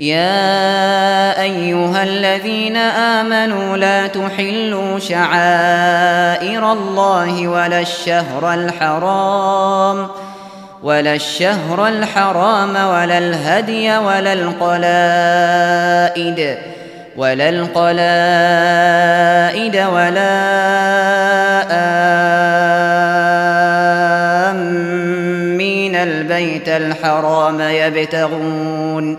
يا أيها الذين آمنوا لا تحلوا شعائر الله ولا الشهر الحرام ولا الشهر الحرام ولا الهدي ولا القلائد ولا القلائد ولا آمين البيت الحرام يبتغون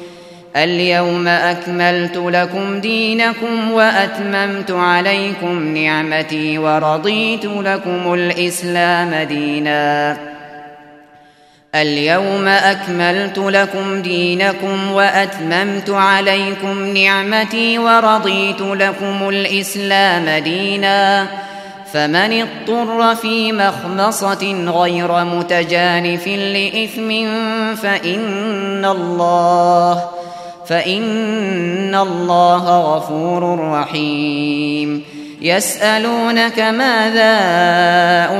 اليوم أكملت لكم دينكم وأتممت عليكم نعمتي ورضيت لكم الإسلام دينا. اليوم أكملت لكم دينكم وأتممت عليكم نعمتي ورضيت لكم الإسلام دينا. فمن اضطر في مخمصة غير متجانف لإثم فإن الله فإن الله غفور رحيم. يسألونك ماذا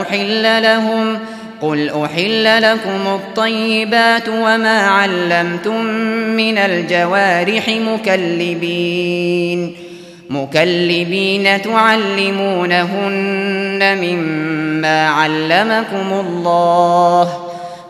أحل لهم؟ قل أحل لكم الطيبات وما علمتم من الجوارح مكلبين. مكلبين تعلمونهن مما علمكم الله.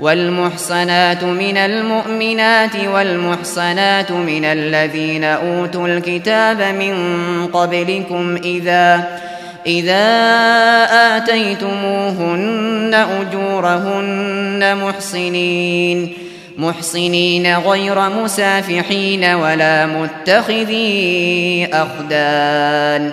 والمحصنات من المؤمنات والمحصنات من الذين أوتوا الكتاب من قبلكم إذا إذا آتيتموهن أجورهن محصنين محصنين غير مسافحين ولا متخذي أخدان.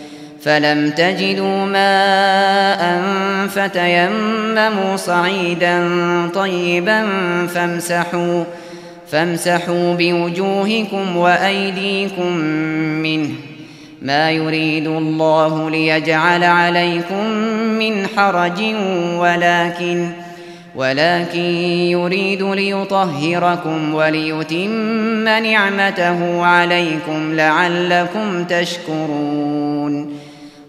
فلم تجدوا ماء فتيمموا صعيدا طيبا فامسحوا فامسحوا بوجوهكم وأيديكم منه ما يريد الله ليجعل عليكم من حرج ولكن ولكن يريد ليطهركم وليتم نعمته عليكم لعلكم تشكرون